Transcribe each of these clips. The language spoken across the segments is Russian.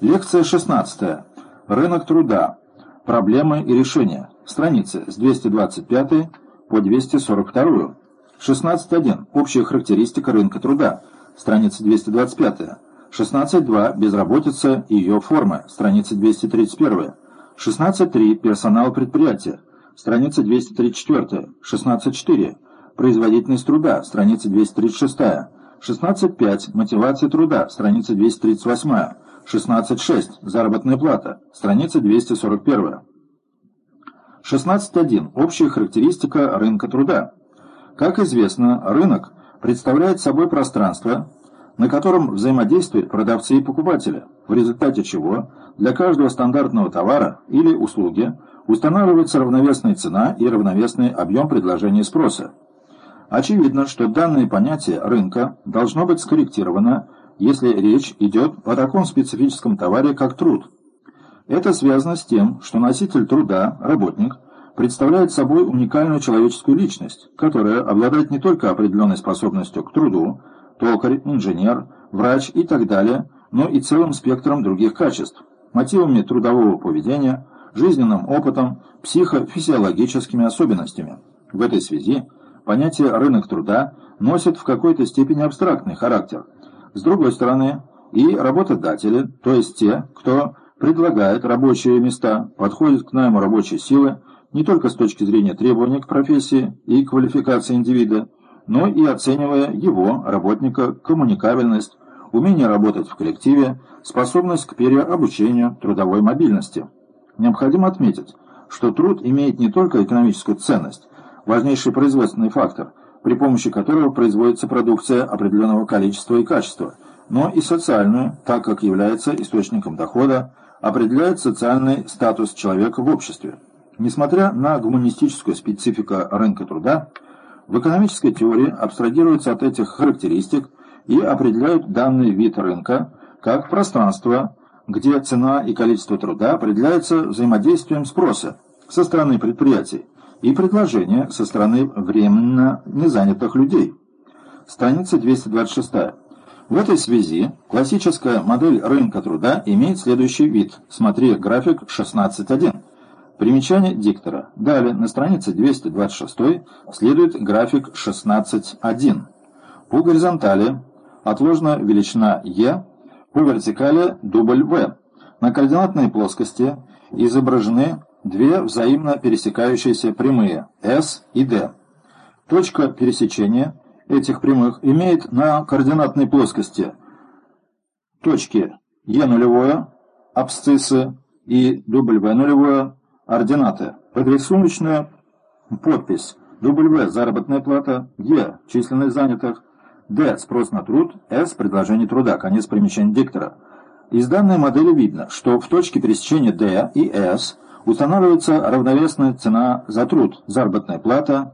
Лекция 16. Рынок труда. Проблемы и решения. Страницы с 225 по 242. 16.1. Общая характеристика рынка труда. Страница 225. 16.2. Безработица и ее формы. Страница 231. 16.3. Персонал предприятия. Страница 234. 16.4. Производительность труда. Страница 236. 16.5. Мотивация труда. Страница 238. 16.6. Заработная плата. Страница 241. 16.1. Общая характеристика рынка труда. Как известно, рынок представляет собой пространство, на котором взаимодействуют продавцы и покупатели, в результате чего для каждого стандартного товара или услуги устанавливается равновесная цена и равновесный объем предложения и спроса. Очевидно, что данное понятие рынка должно быть скорректировано, если речь идет о таком специфическом товаре, как труд. Это связано с тем, что носитель труда, работник, представляет собой уникальную человеческую личность, которая обладает не только определенной способностью к труду, токарь, инженер, врач и так далее, но и целым спектром других качеств, мотивами трудового поведения, жизненным опытом, психофизиологическими особенностями. В этой связи понятие «рынок труда» носит в какой-то степени абстрактный характер. С другой стороны, и работодатели, то есть те, кто предлагает рабочие места, подходит к найму рабочей силы не только с точки зрения требований к профессии и квалификации индивида, но и оценивая его, работника, коммуникабельность, умение работать в коллективе, способность к переобучению, трудовой мобильности. Необходимо отметить, что труд имеет не только экономическую ценность, важнейший производственный фактор, при помощи которого производится продукция определенного количества и качества, но и социальную, так как является источником дохода, определяет социальный статус человека в обществе. Несмотря на гуманистическую специфику рынка труда, в экономической теории абстрагируются от этих характеристик и определяют данный вид рынка как пространство, где цена и количество труда определяются взаимодействием спроса со стороны предприятий и предложения со стороны временно незанятых людей. Страница 226. В этой связи классическая модель рынка труда имеет следующий вид. Смотри график 16.1. Примечание диктора. Далее, на странице 226 следует график 16.1. По горизонтали отложена величина Е по вертикали дубль В. На координатной плоскости изображены две взаимно пересекающиеся прямые S и D. Точка пересечения этих прямых имеет на координатной плоскости точки Е нулевое, абсциссы и W нулевое, ординаты. Подрисуночная подпись W заработная плата, Е численность занятых, Д. Спрос на труд. С. Предложение труда. Конец примечания диктора. Из данной модели видно, что в точке пересечения D и S устанавливается равновесная цена за труд, заработная плата,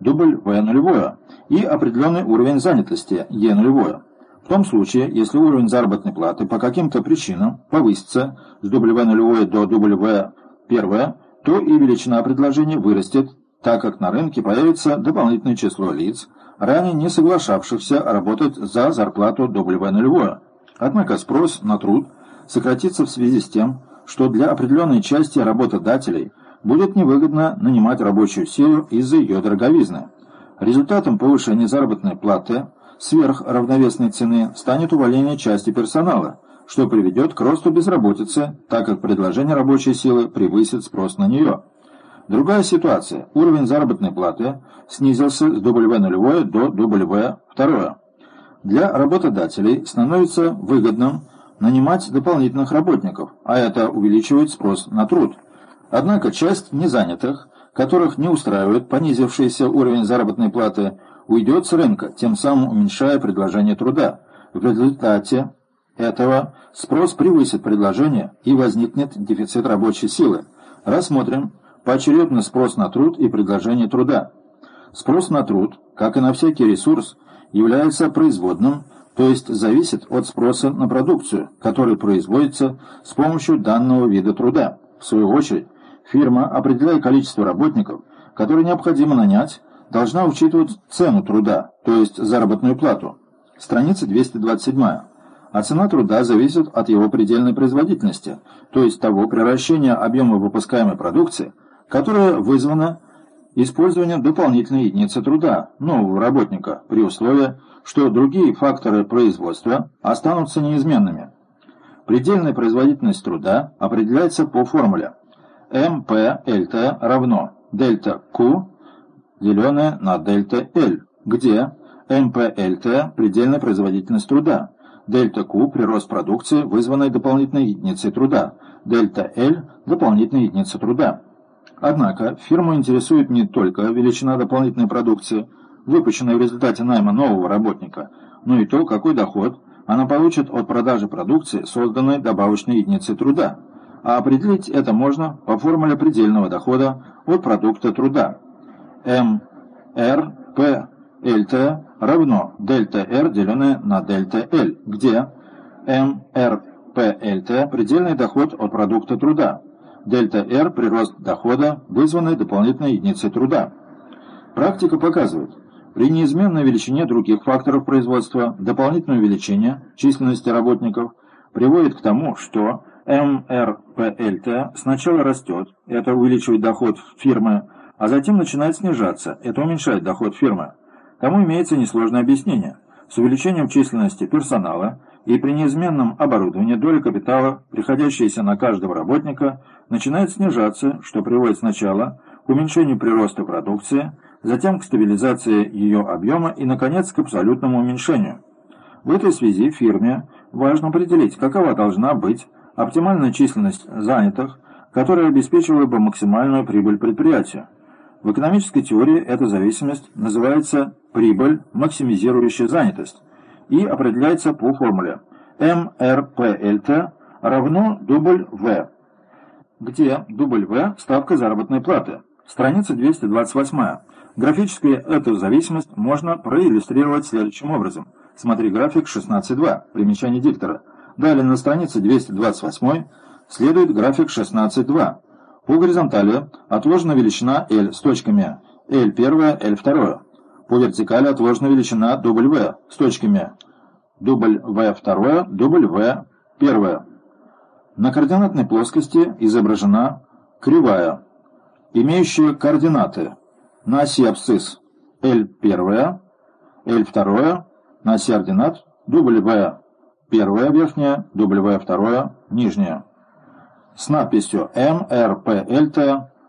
дубль В нулевое, и определенный уровень занятости Е нулевое. В том случае, если уровень заработной платы по каким-то причинам повысится с W нулевое до W первое, то и величина предложения вырастет, так как на рынке появится дополнительное число лиц, ранее не соглашавшихся работать за зарплату W нулевое. Однако спрос на труд сократится в связи с тем, что для определенной части работодателей будет невыгодно нанимать рабочую силу из-за ее дороговизны. Результатом повышения заработной платы сверх равновесной цены станет увольнение части персонала, что приведет к росту безработицы, так как предложение рабочей силы превысит спрос на нее. Другая ситуация. Уровень заработной платы снизился с W0 до W2. Для работодателей становится выгодным нанимать дополнительных работников, а это увеличивает спрос на труд. Однако часть незанятых, которых не устраивает понизившийся уровень заработной платы, уйдет с рынка, тем самым уменьшая предложение труда. В результате этого спрос превысит предложение и возникнет дефицит рабочей силы. Рассмотрим поочередно спрос на труд и предложение труда. Спрос на труд, как и на всякий ресурс, является производным, то есть зависит от спроса на продукцию, который производится с помощью данного вида труда. В свою очередь, фирма, определяя количество работников, которые необходимо нанять, должна учитывать цену труда, то есть заработную плату. Страница 227. а цена труда зависит от его предельной производительности, то есть того превращения объема выпускаемой продукции, которое вызвано использованием дополнительной единицы труда нового работника при условии, что другие факторы производства останутся неизменными. Предельная производительность труда определяется по формуле МПЛТ равно дельта Q деленное на дельта L, где МПЛТ – предельная производительность труда, дельта Q – прирост продукции, вызванной дополнительной единицей труда, дельта L – дополнительная единица труда. Однако фирму интересует не только величина дополнительной продукции, выпущенной в результате найма нового работника, но и то, какой доход она получит от продажи продукции, созданной добавочной единицей труда. А определить это можно по формуле предельного дохода от продукта труда. М, Р, П, ЛТ равно дельта R, деленное на дельта L, где М, Р, П, ЛТ – предельный доход от продукта труда, дельта R – прирост дохода, вызванный дополнительной единицей труда. Практика показывает, при неизменной величине других факторов производства дополнительное увеличение численности работников приводит к тому, что МРПЛТ сначала растет, это увеличивает доход фирмы, а затем начинает снижаться, это уменьшает доход фирмы. Тому имеется несложное объяснение. С увеличением численности персонала и при неизменном оборудовании доля капитала, приходящаяся на каждого работника, начинает снижаться, что приводит сначала к уменьшению прироста продукции, затем к стабилизации ее объема и, наконец, к абсолютному уменьшению. В этой связи фирме важно определить, какова должна быть оптимальная численность занятых, которая обеспечивала бы максимальную прибыль предприятию. В экономической теории эта зависимость называется прибыль, максимизирующая занятость, и определяется по формуле МРПЛТ равно В, где В – ставка заработной платы. Страница 228. Графически эту зависимость можно проиллюстрировать следующим образом. Смотри график 16.2, примечание диктора. Далее на странице 228 следует график 16.2. По горизонтали отложена величина L с точками L1, L2. По вертикали отложена величина W с точками W2, W1. На координатной плоскости изображена кривая, имеющая координаты на оси абсцисс L1, L2, на оси ординат W1 верхняя, W2 нижняя с надписью МРПЛТ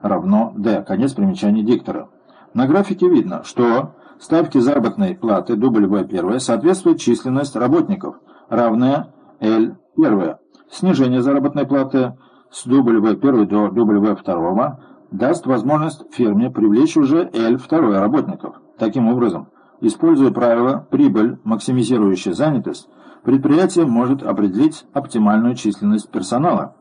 равно D. Конец примечания диктора. На графике видно, что ставки заработной платы W1 соответствует численность работников, равная L1. Снижение заработной платы с W1 до W2 даст возможность фирме привлечь уже L2 работников. Таким образом, используя правило «прибыль, максимизирующая занятость», предприятие может определить оптимальную численность персонала.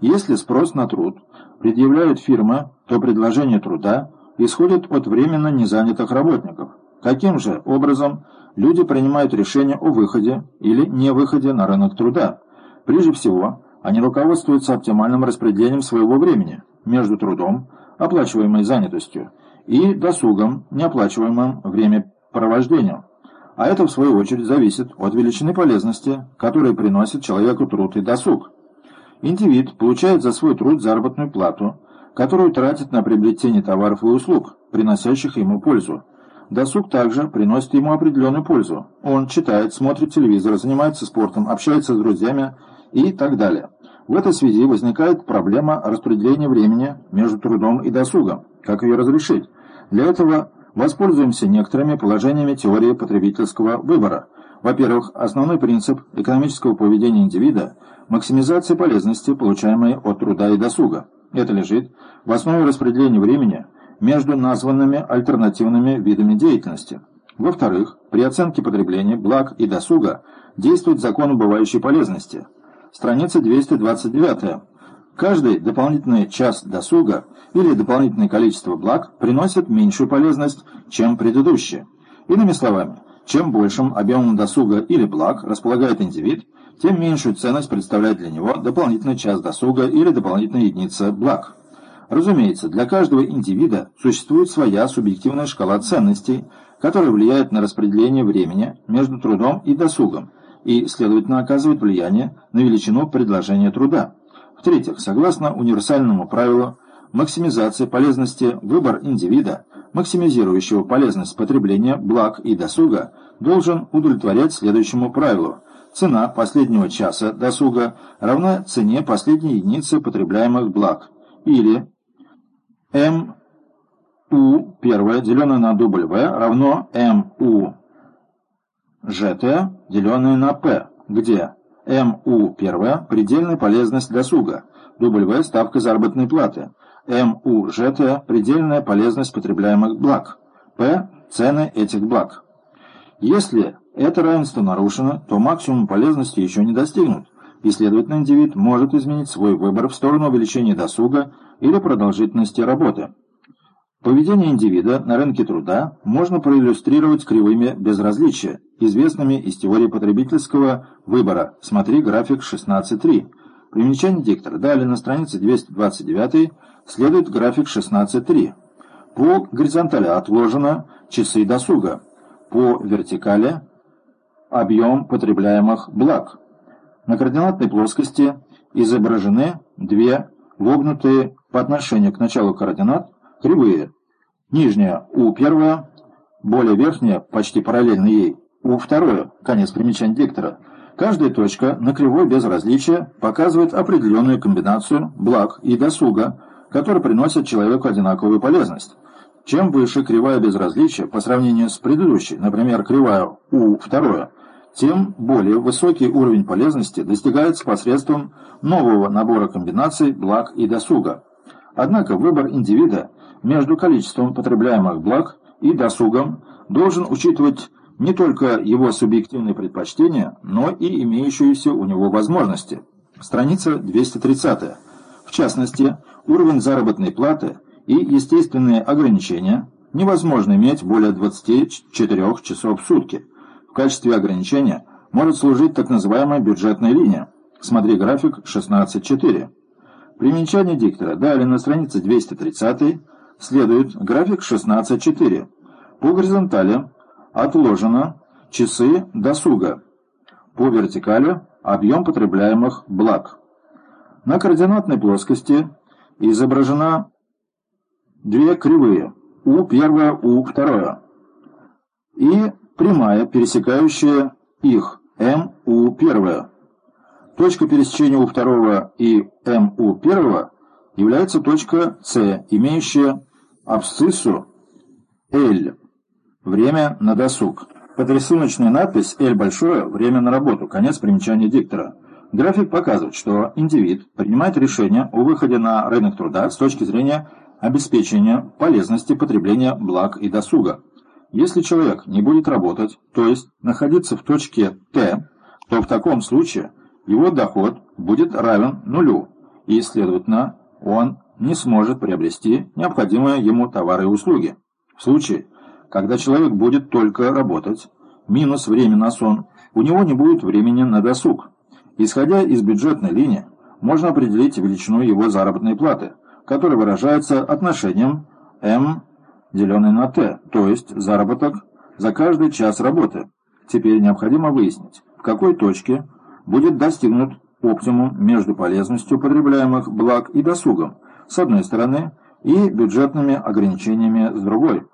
Если спрос на труд предъявляет фирма, то предложение труда исходит от временно незанятых работников. Каким же образом люди принимают решение о выходе или не выходе на рынок труда? Прежде всего, они руководствуются оптимальным распределением своего времени между трудом, оплачиваемой занятостью, и досугом, неоплачиваемым времяпровождением. А это, в свою очередь, зависит от величины полезности, которую приносит человеку труд и досуг. Индивид получает за свой труд заработную плату, которую тратит на приобретение товаров и услуг, приносящих ему пользу. Досуг также приносит ему определенную пользу. Он читает, смотрит телевизор, занимается спортом, общается с друзьями и так далее. В этой связи возникает проблема распределения времени между трудом и досугом. Как ее разрешить? Для этого воспользуемся некоторыми положениями теории потребительского выбора. Во-первых, основной принцип экономического поведения индивида – максимизация полезности, получаемой от труда и досуга. Это лежит в основе распределения времени между названными альтернативными видами деятельности. Во-вторых, при оценке потребления благ и досуга действует закон убывающей полезности. Страница 229. Каждый дополнительный час досуга или дополнительное количество благ приносит меньшую полезность, чем предыдущие. Иными словами, чем большим объемом досуга или благ располагает индивид, тем меньшую ценность представляет для него дополнительный час досуга или дополнительная единица благ. Разумеется, для каждого индивида существует своя субъективная шкала ценностей, которая влияет на распределение времени между трудом и досугом и, следовательно, оказывает влияние на величину предложения труда. В-третьих, согласно универсальному правилу максимизации полезности, выбор индивида, максимизирующего полезность потребления благ и досуга, должен удовлетворять следующему правилу. Цена последнего часа досуга равна цене последней единицы потребляемых благ. Или МУ первое деленное на W равно МУ ЖТ, деленное на P, где МУ первое – предельная полезность досуга, W – ставка заработной платы, МУ ЖТ – предельная полезность потребляемых благ, P – цены этих благ. Если это равенство нарушено, то максимум полезности еще не достигнут, и, следовательно, индивид может изменить свой выбор в сторону увеличения досуга или продолжительности работы. Поведение индивида на рынке труда можно проиллюстрировать кривыми безразличия, известными из теории потребительского выбора. Смотри график 16.3. Примечание диктора. Далее на странице 229 следует график 16.3. По горизонтали отложено часы досуга. По вертикали объем потребляемых благ. На координатной плоскости изображены две вогнутые по отношению к началу координат кривые. Нижняя у первая, более верхняя, почти параллельно ей, у второе, конец примечания диктора. Каждая точка на кривой без различия показывает определенную комбинацию благ и досуга, которые приносят человеку одинаковую полезность. Чем выше кривая безразличия по сравнению с предыдущей, например, кривая у второе, тем более высокий уровень полезности достигается посредством нового набора комбинаций благ и досуга. Однако выбор индивида между количеством потребляемых благ и досугом должен учитывать не только его субъективные предпочтения, но и имеющиеся у него возможности. Страница 230. В частности, уровень заработной платы и естественные ограничения невозможно иметь более 24 часов в сутки. В качестве ограничения может служить так называемая бюджетная линия. Смотри график 16.4. Примечание диктора. Далее на странице 230 следует график 16.4. По горизонтали отложено часы досуга. По вертикали объем потребляемых благ. На координатной плоскости изображена две кривые У первая, У вторая и прямая, пересекающая их МУ первая. Точка пересечения У второго и МУ первого является точка С, имеющая абсциссу L. Время на досуг. Подрисуночная надпись L большое, время на работу. Конец примечания диктора. График показывает, что индивид принимает решение о выходе на рынок труда с точки зрения обеспечения полезности потребления благ и досуга. Если человек не будет работать, то есть находиться в точке Т, то в таком случае его доход будет равен нулю, и, следовательно, он не сможет приобрести необходимые ему товары и услуги. В случае, когда человек будет только работать, минус время на сон, у него не будет времени на досуг. Исходя из бюджетной линии, можно определить величину его заработной платы, которая выражается отношением М деленный на Т, то есть заработок за каждый час работы. Теперь необходимо выяснить, в какой точке будет достигнут оптимум между полезностью потребляемых благ и досугом, с одной стороны, и бюджетными ограничениями с другой.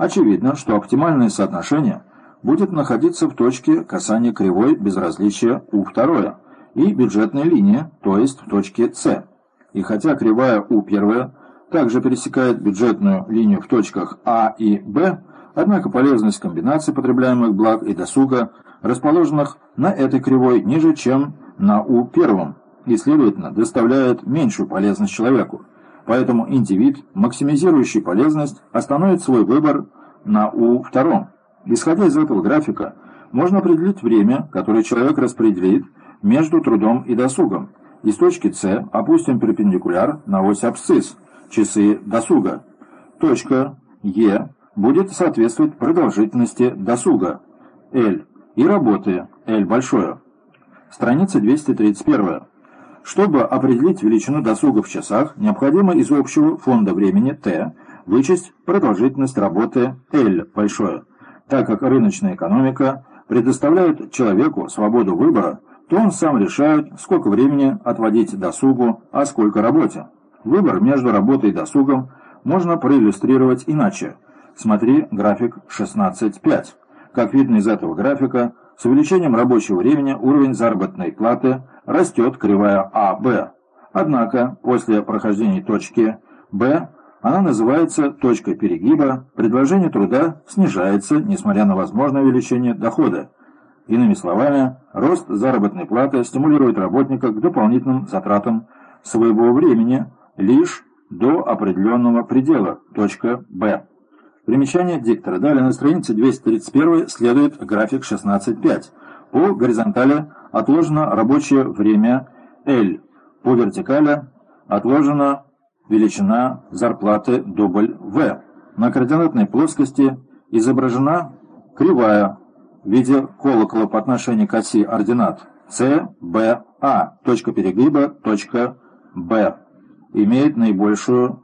Очевидно, что оптимальное соотношение будет находиться в точке касания кривой безразличия У2 и бюджетной линии, то есть в точке С. И хотя кривая У1 также пересекает бюджетную линию в точках А и Б, однако полезность комбинации потребляемых благ и досуга, расположенных на этой кривой ниже, чем на У1, и, следовательно, доставляет меньшую полезность человеку. Поэтому индивид, максимизирующий полезность, остановит свой выбор на У2. Исходя из этого графика, можно определить время, которое человек распределит между трудом и досугом. Из точки С опустим перпендикуляр на ось абсцисс, часы досуга. Точка Е будет соответствовать продолжительности досуга, L, и работы, L большое. Страница 231. Чтобы определить величину досуга в часах, необходимо из общего фонда времени T вычесть продолжительность работы L большое, так как рыночная экономика предоставляют человеку свободу выбора, то он сам решает, сколько времени отводить досугу, а сколько работе. Выбор между работой и досугом можно проиллюстрировать иначе. Смотри график 16.5. Как видно из этого графика, с увеличением рабочего времени уровень заработной платы растет кривая АБ. Однако, после прохождения точки Б, она называется точкой перегиба, предложение труда снижается, несмотря на возможное увеличение дохода. Иными словами, рост заработной платы стимулирует работника к дополнительным затратам своего времени лишь до определенного предела, точка Б. Примечание диктора. Далее на странице 231 следует график 16.5. По горизонтали отложено рабочее время L. По вертикали отложена величина зарплаты дубль В. На координатной плоскости изображена кривая в виде колокола по отношению к оси ординат С, Б, А. Точка перегиба, точка Б. Имеет наибольшую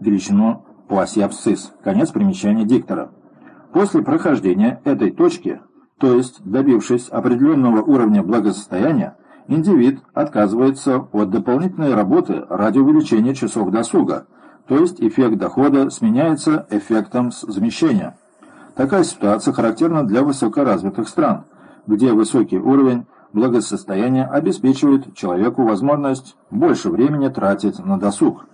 величину абсцисс. Конец примечания диктора. После прохождения этой точки, то есть добившись определенного уровня благосостояния, индивид отказывается от дополнительной работы ради увеличения часов досуга, то есть эффект дохода сменяется эффектом замещения. Такая ситуация характерна для высокоразвитых стран, где высокий уровень благосостояния обеспечивает человеку возможность больше времени тратить на досуг.